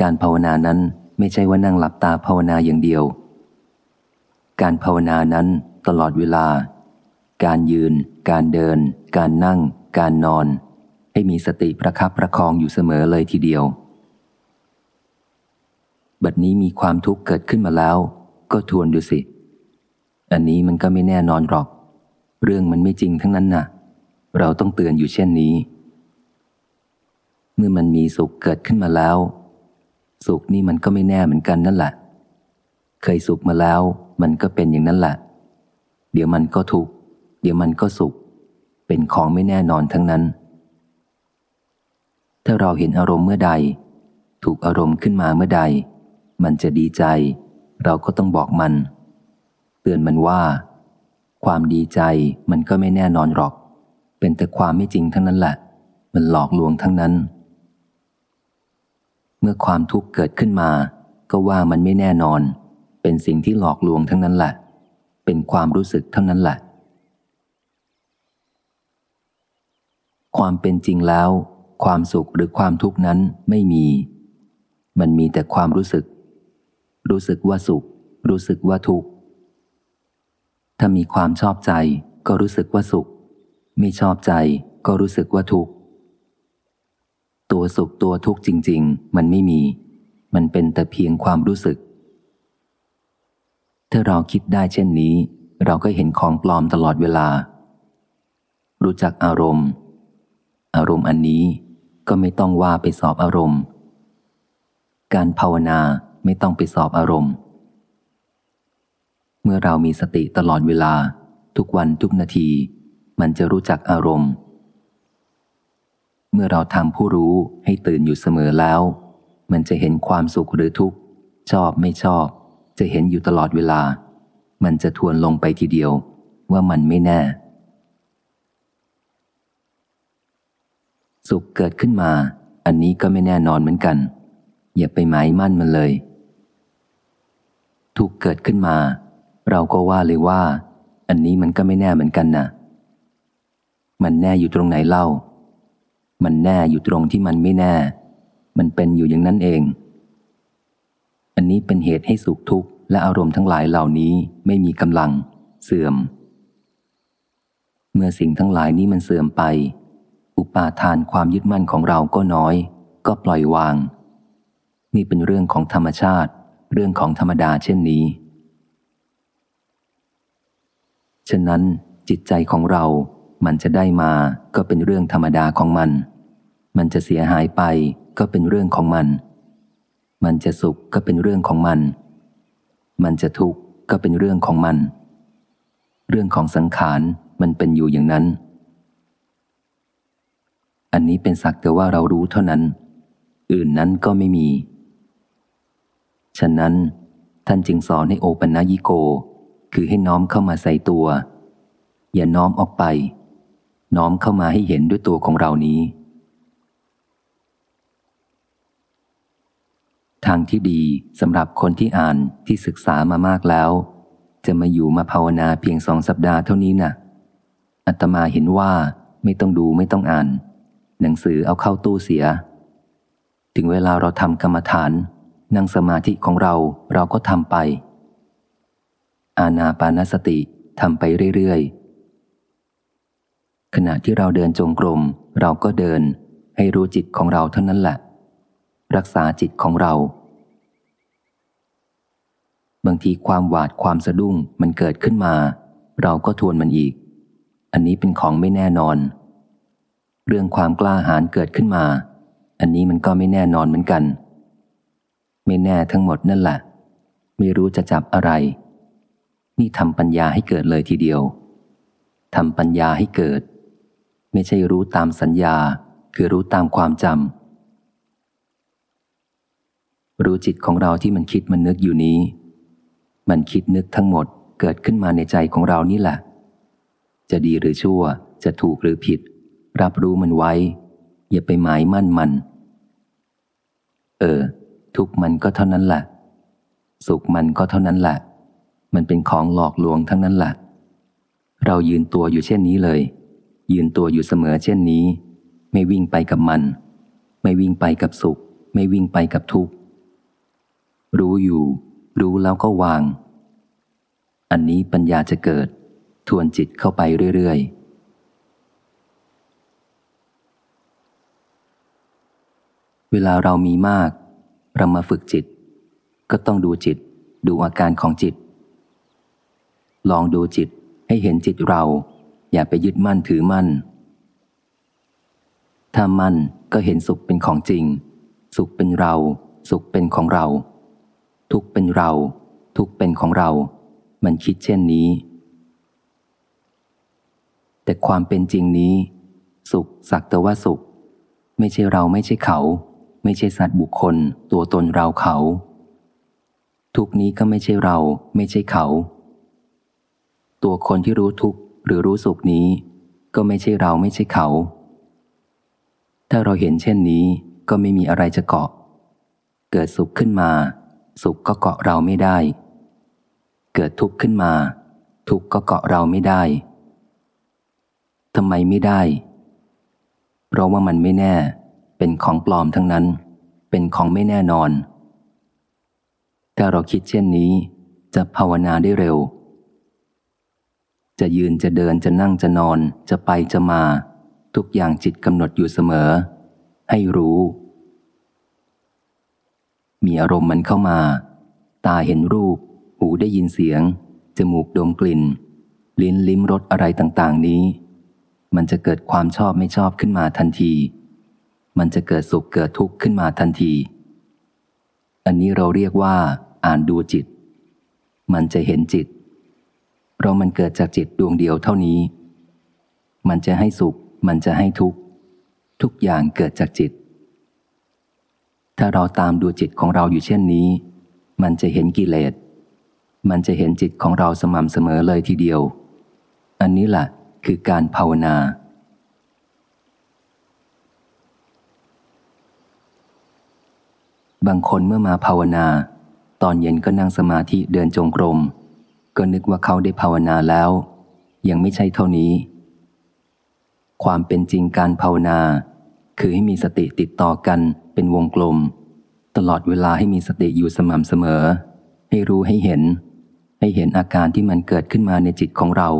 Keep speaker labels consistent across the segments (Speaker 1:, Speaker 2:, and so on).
Speaker 1: การภาวนานั้นไม่ใช่ว่านั่งหลับตาภาวนาอย่างเดียว การภาวนานั้นตลอดเวลา การยืน การเดิน การนั่ง การนอน ให้มีสติประคับประคองอยู่เสมอเลยทีเดียว บัดนี้มีความทุกข์เกิดขึ้นมาแล้ว ก็ทวนดูสิ อันนี้มันก็ไม่แน่นอนหรอก เรื่องมันไม่จริงทั้งนั้นนะ่ะ เราต้องเตือนอยู่เช่นนี้ เมื่อมันมีสุขเกิดขึ้นมาแล้ว สุขนี่มันก็ไม่แน่เหมือนกันนั่นแหละ เคยสุขมาแล้ว มันก็เป็นอย่างนั้นแหละ เดี๋ยวมันก็ทุกข์ เดี๋ยวมันก็สุข เป็นของไม่แน่นอนทั้งนั้น ถ้าเราเห็นอารมณ์เมื่อใด ถูกอารมณ์ขึ้นมาเมื่อใด มันจะดีใจ เราก็ต้องบอกมัน เตือนมันว่า ความดีใจมันก็ไม่แน่นอนหรอก เป็นแต่ความไม่จริงทั้งนั้นแหละ มันหลอกลวงทั้งนั้น เมื่อความทุกข์เกิดขึ้นมา ก็ว่ามันไม่แน่นอน เป็นสิ่งที่หลอกลวงทั้งนั้นแหละ เป็นความรู้สึกเท่านั้นแหละ ความเป็นจริงแล้ว ความสุขหรือความทุกข์นั้นไม่มี มันมีแต่ความรู้สึก รู้สึกว่าสุข รู้สึกว่าทุกข์ ถ้ามีความชอบใจก็รู้สึกว่าสุข ไม่ชอบใจก็รู้สึกว่าทุกข์ ตัวสุขตัวทุกข์จริง ๆ มันไม่มี มันเป็นแต่เพียงความรู้สึก ถ้าเราคิดได้เช่นนี้ เราก็เห็นของปลอมตลอดเวลา รู้จักอารมณ์ อารมณ์อันนี้ก็ไม่ต้องว่าไปสอบอารมณ์ การภาวนาไม่ต้องไปสอบอารมณ์ เมื่อเรามีสติตลอดเวลา ทุกวันทุกนาที มันจะรู้จักอารมณ์ เมื่อเราทำผู้รู้ให้ตื่นอยู่เสมอแล้ว มันจะเห็นความสุขหรือทุกข์ ชอบไม่ชอบ จะเห็นอยู่ตลอดเวลา มันจะทวนลงไปทีเดียว ว่ามันไม่แน่ สุขเกิดขึ้นมา อันนี้ก็ไม่แน่นอนเหมือนกัน อย่าไปหมายมั่นมันเลย ทุกเกิดขึ้นมา เราก็ว่าเลยว่า อันนี้มันก็ไม่แน่เหมือนกันนะมันแน่อยู่ตรงไหนเล่า มันแน่อยู่ตรงที่มันไม่แน่ มันเป็นอยู่อย่างนั้นเอง อันนี้เป็นเหตุให้สุขทุกข์และอารมณ์ทั้งหลายเหล่านี้ไม่มีกำลัง เสื่อม เมื่อสิ่งทั้งหลายนี้มันเสื่อมไป อุปาทานความยึดมั่นของเราก็น้อย ก็ปล่อยวาง นี่เป็นเรื่องของธรรมชาติ เรื่องของธรรมดาเช่นนี้ ฉะนั้นจิตใจของเรา มันจะได้มาก็เป็นเรื่องธรรมดาของมัน มันจะเสียหายไปก็เป็นเรื่องของมัน มันจะสุขก็เป็นเรื่องของมัน มันจะทุกข์ก็เป็นเรื่องของมัน เรื่องของสังขารมันเป็นอยู่อย่างนั้น อันนี้เป็นสักแต่ว่าเรารู้เท่านั้น อื่นนั้นก็ไม่มี ฉะนั้นท่านจึงสอนให้โอปัญญิโก คือให้น้อมเข้ามาใส่ตัว อย่าน้อมออกไป น้อมเข้ามาให้เห็นด้วยตัวของเรานี้ ทางที่ดีสำหรับคนที่อ่านที่ศึกษามามากแล้ว จะมาอยู่มาภาวนาเพียงสองสัปดาห์เท่านี้นะ่ะอาตมาเห็นว่าไม่ต้องดูไม่ต้องอ่าน หนังสือเอาเข้าตู้เสีย ถึงเวลาเราทำกรรมฐาน นั่งสมาธิของเราเราก็ทำไป อาณาปานสติทำไปเรื่อยๆ ขณะที่เราเดินจงกรมเราก็เดิน ให้รู้จิตของเราเท่านั้นแหละ รักษาจิตของเรา บางทีความหวาดความสะดุ้งมันเกิดขึ้นมา เราก็ทวนมันอีก อันนี้เป็นของไม่แน่นอน เรื่องความกล้าหาญเกิดขึ้นมา อันนี้มันก็ไม่แน่นอนเหมือนกัน ไม่แน่ทั้งหมดนั่นแหละ ไม่รู้จะจับอะไร นี่ทำปัญญาให้เกิดเลยทีเดียวทำปัญญาให้เกิด ไม่ใช่รู้ตามสัญญา คือรู้ตามความจำรู้จิตของเราที่มันคิดมันนึกอยู่นี้ มันคิดนึกทั้งหมดเกิดขึ้นมาในใจของเรานี่แหละ จะดีหรือชั่ว จะถูกหรือผิด รับรู้มันไว้ อย่าไปหมายมั่นมัน เออ ทุกมันก็เท่านั้นแหละ สุขมันก็เท่านั้นแหละ มันเป็นของหลอกลวงทั้งนั้นแหละ เรายืนตัวอยู่เช่นนี้เลย ยืนตัวอยู่เสมอเช่นนี้ ไม่วิ่งไปกับมัน ไม่วิ่งไปกับสุข ไม่วิ่งไปกับทุกข์ รู้อยู่ รู้แล้วก็วาง อันนี้ปัญญาจะเกิด ทวนจิตเข้าไปเรื่อยๆเวลาเรามีมาก เรามาฝึกจิต ก็ต้องดูจิต ดูอาการของจิต ลองดูจิตให้เห็นจิตเรา อย่าไปยึดมั่นถือมั่น ถ้ามั่นก็เห็นสุขเป็นของจริง สุขเป็นเรา สุขเป็นของเรา ทุกเป็นเรา ทุกเป็นของเรา มันคิดเช่นนี้ แต่ความเป็นจริงนี้ สุขสักแต่ว่าสุข ไม่ใช่เราไม่ใช่เขา ไม่ใช่สัตว์บุคคล ตัวตนเราเขา ทุกนี้ก็ไม่ใช่เรา ไม่ใช่เขา ตัวคนที่รู้ทุกข หรือรู้สุขนี้ ก็ไม่ใช่เราไม่ใช่เขา ถ้าเราเห็นเช่นนี้ก็ไม่มีอะไรจะเกาะ เกิดสุขขึ้นมา สุขก็เกาะเราไม่ได้ เกิดทุกข์ขึ้นมา ทุกข์ก็เกาะเราไม่ได้ทำไมไม่ได้ เพราะว่ามันไม่แน่ เป็นของปลอมทั้งนั้น เป็นของไม่แน่นอน ถ้าเราคิดเช่นนี้ จะภาวนาได้เร็ว จะยืนจะเดินจะนั่งจะนอน จะไปจะมา ทุกอย่างจิตกำหนดอยู่เสมอ ให้รู้ มีอารมณ์มันเข้ามา ตาเห็นรูป หูได้ยินเสียง จมูกดมกลิ่น ลิ้นลิ้มรสอะไรต่างๆ นี้ มันจะเกิดความชอบไม่ชอบขึ้นมาทันที มันจะเกิดสุขเกิดทุกข์ขึ้นมาทันที อันนี้เราเรียกว่า อ่านดูจิต มันจะเห็นจิต เพราะมันเกิดจากจิตดวงเดียวเท่านี้ มันจะให้สุข มันจะให้ทุกข์ ทุกอย่างเกิดจากจิต ถ้าเราตามดูจิตของเราอยู่เช่นนี้ มันจะเห็นกิเลส มันจะเห็นจิตของเราสม่ำเสมอเลยทีเดียว อันนี้แหละคือการภาวนาบางคนเมื่อมาภาวนา ตอนเย็นก็นั่งสมาธิเดินจงกรม ก็นึกว่าเขาได้ภาวนาแล้ว ยังไม่ใช่เท่านี้ ความเป็นจริงการภาวนา คือให้มีสติติดต่อกันเป็นวงกลม ตลอดเวลาให้มีสติอยู่สม่ำเสมอ ให้รู้ให้เห็น ให้เห็นอาการที่มันเกิดขึ้นมาในจิตของเรา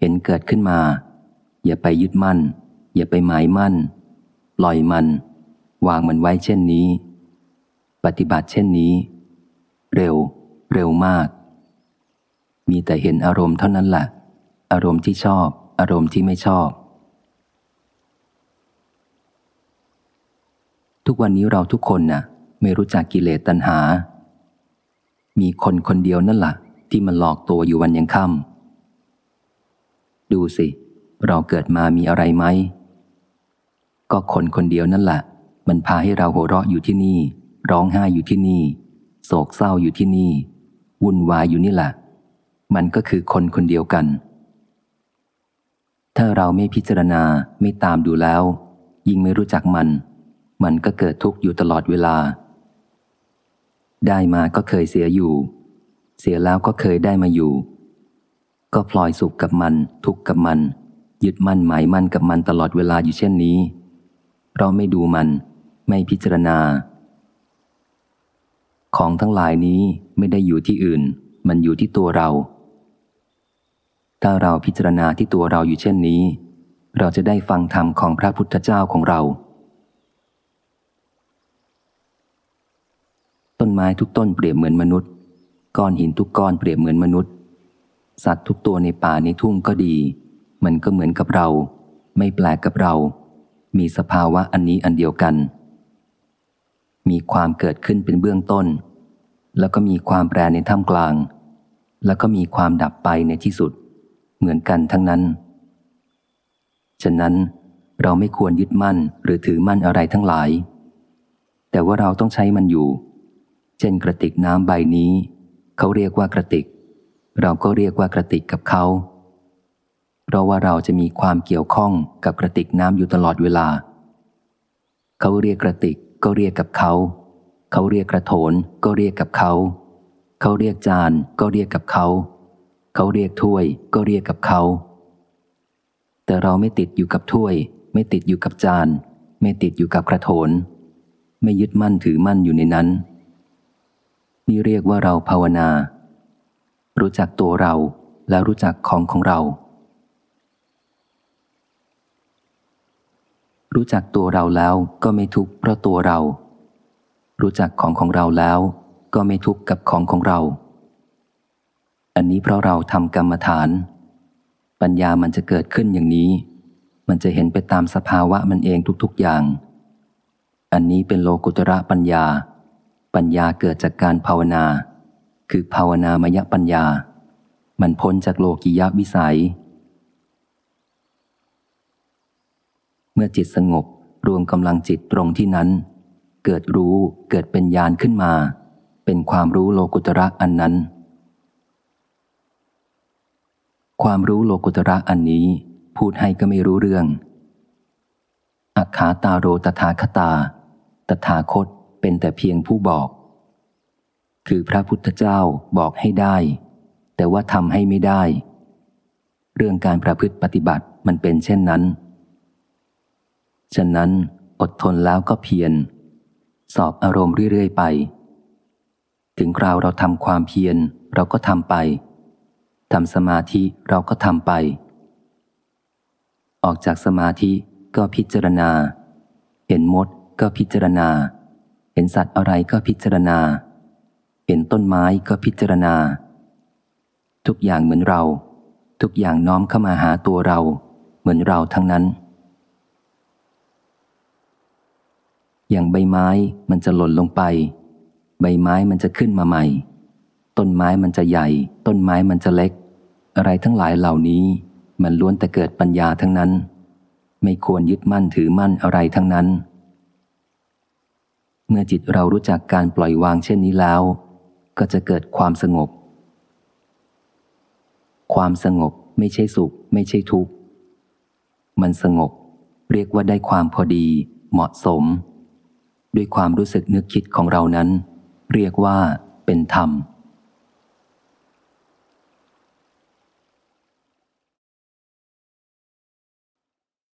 Speaker 1: เห็นเกิดขึ้นมา อย่าไปยึดมั่น อย่าไปหมายมั่นปล่อยมัน วางมันไว้เช่นนี้ ปฏิบัติเช่นนี้ เร็ว เร็วมาก มีแต่เห็นอารมณ์เท่านั้นแหละ อารมณ์ที่ชอบ อารมณ์ที่ไม่ชอบ ทุกวันนี้เราทุกคนนะ่ะ ไม่รู้จักกิเลสตัณหา มีคนคนเดียวนั่นแหละที่มันหลอกตัวอยู่วันยังค่ำดูสิ เราเกิดมามีอะไรไหม ก็คนคนเดียวนั่นแหละมันพาให้เราหัวเราะอยู่ที่นี่ ร้องไห้อยู่ที่นี่ โศกเศร้าอยู่ที่นี่ วุ่นวายอยู่นี่แหละ มันก็คือคนคนเดียวกัน ถ้าเราไม่พิจารณาไม่ตามดูแล้ว ยิ่งไม่รู้จักมัน มันก็เกิดทุกข์อยู่ตลอดเวลา ได้มาก็เคยเสียอยู่ เสียแล้วก็เคยได้มาอยู่ ก็พลอยสุขกับมัน ทุกข์กับมัน ยึดมั่นหมายมั่นกับมันตลอดเวลาอยู่เช่นนี้เราไม่ดูมัน ไม่พิจารณา ของทั้งหลายนี้ไม่ได้อยู่ที่อื่น มันอยู่ที่ตัวเรา ถ้าเราพิจารณาที่ตัวเราอยู่เช่นนี้ เราจะได้ฟังธรรมของพระพุทธเจ้าของเรา ต้นไม้ทุกต้นเปรียบเหมือนมนุษย์ ก้อนหินทุกก้อนเปรียบเหมือนมนุษย์ สัตว์ทุกตัวในป่าในทุ่งก็ดี มันก็เหมือนกับเรา ไม่แปลกกับเรา มีสภาวะอันนี้อันเดียวกัน มีความเกิดขึ้นเป็นเบื้องต้น แล้วก็มีความแปรในท่ามกลาง แล้วก็มีความดับไปในที่สุด เหมือนกันทั้งนั้น ฉะนั้นเราไม่ควรยึดมั่นหรือถือมั่นอะไรทั้งหลาย แต่ว่าเราต้องใช้มันอยู่ เช่นกระติกน้ำใบนี้ เขาเรียกว่ากระติก เราก็เรียกว่ากระติกกับเขาเพราะว่าเราจะมีความเกี่ยวข้องกับกระติกน้ำอยู่ตลอดเวลา เขาเรียกกระติกก็เรียกกับเขา เขาเรียกกระโถนก็เรียกกับเขา เขาเรียกจานก็เรียกกับเขา เขาเรียกถ้วยก็เรียกกับเขา แต่เราไม่ติดอยู่กับถ้วย ไม่ติดอยู่กับจาน ไม่ติดอยู่กับกระโถน ไม่ยึดมั่นถือมั่นอยู่ในนั้น นี่เรียกว่าเราภาวนา รู้จักตัวเราแล้วรู้จักของของเรา รู้จักตัวเราแล้วก็ไม่ทุกข์เพราะตัวเรา รู้จักของของเราแล้วก็ไม่ทุกข์กับของของเรา อันนี้เพราะเราทำกรรมฐาน ปัญญามันจะเกิดขึ้นอย่างนี้ มันจะเห็นไปตามสภาวะมันเองทุกๆอย่าง อันนี้เป็นโลกุตระปัญญา ปัญญาเกิดจากการภาวนา คือภาวนามยปัญญา มันพ้นจากโลกิยะวิสัย เมื่อจิตสงบรวมกำลังจิตตรงที่นั้น เกิดรู้เกิดเป็นญาณขึ้นมา เป็นความรู้โลกุตระอันนั้น ความรู้โลกุตระอันนี้พูดให้ก็ไม่รู้เรื่อง อัคขาตาโรตถาคตา ตถาคตเป็นแต่เพียงผู้บอก คือพระพุทธเจ้าบอกให้ได้ แต่ว่าทำให้ไม่ได้ เรื่องการประพฤติปฏิบัติมันเป็นเช่นนั้น ฉะนั้นอดทนแล้วก็เพียร สอบอารมณ์เรื่อยๆไป ถึงคราวเราทำความเพียรเราก็ทำไป ทำสมาธิเราก็ทำไป ออกจากสมาธิก็พิจารณา เห็นมดก็พิจารณา เห็นสัตว์อะไรก็พิจารณา เห็นต้นไม้ก็พิจารณา ทุกอย่างเหมือนเรา ทุกอย่างน้อมเข้ามาหาตัวเรา เหมือนเราทั้งนั้น อย่างใบไม้มันจะหล่นลงไป ใบไม้มันจะขึ้นมาใหม่ ต้นไม้มันจะใหญ่ ต้นไม้มันจะเล็ก อะไรทั้งหลายเหล่านี้ มันล้วนแต่เกิดปัญญาทั้งนั้น ไม่ควรยึดมั่นถือมั่นอะไรทั้งนั้น เมื่อจิตเรารู้จักการปล่อยวางเช่นนี้แล้ว ก็จะเกิดความสงบ ความสงบไม่ใช่สุข ไม่ใช่ทุกข์ มันสงบ เรียกว่าได้ความพอดี เหมาะสม ด้วยความรู้สึกนึกคิดของเรานั้น เรียกว่าเป็นธรรม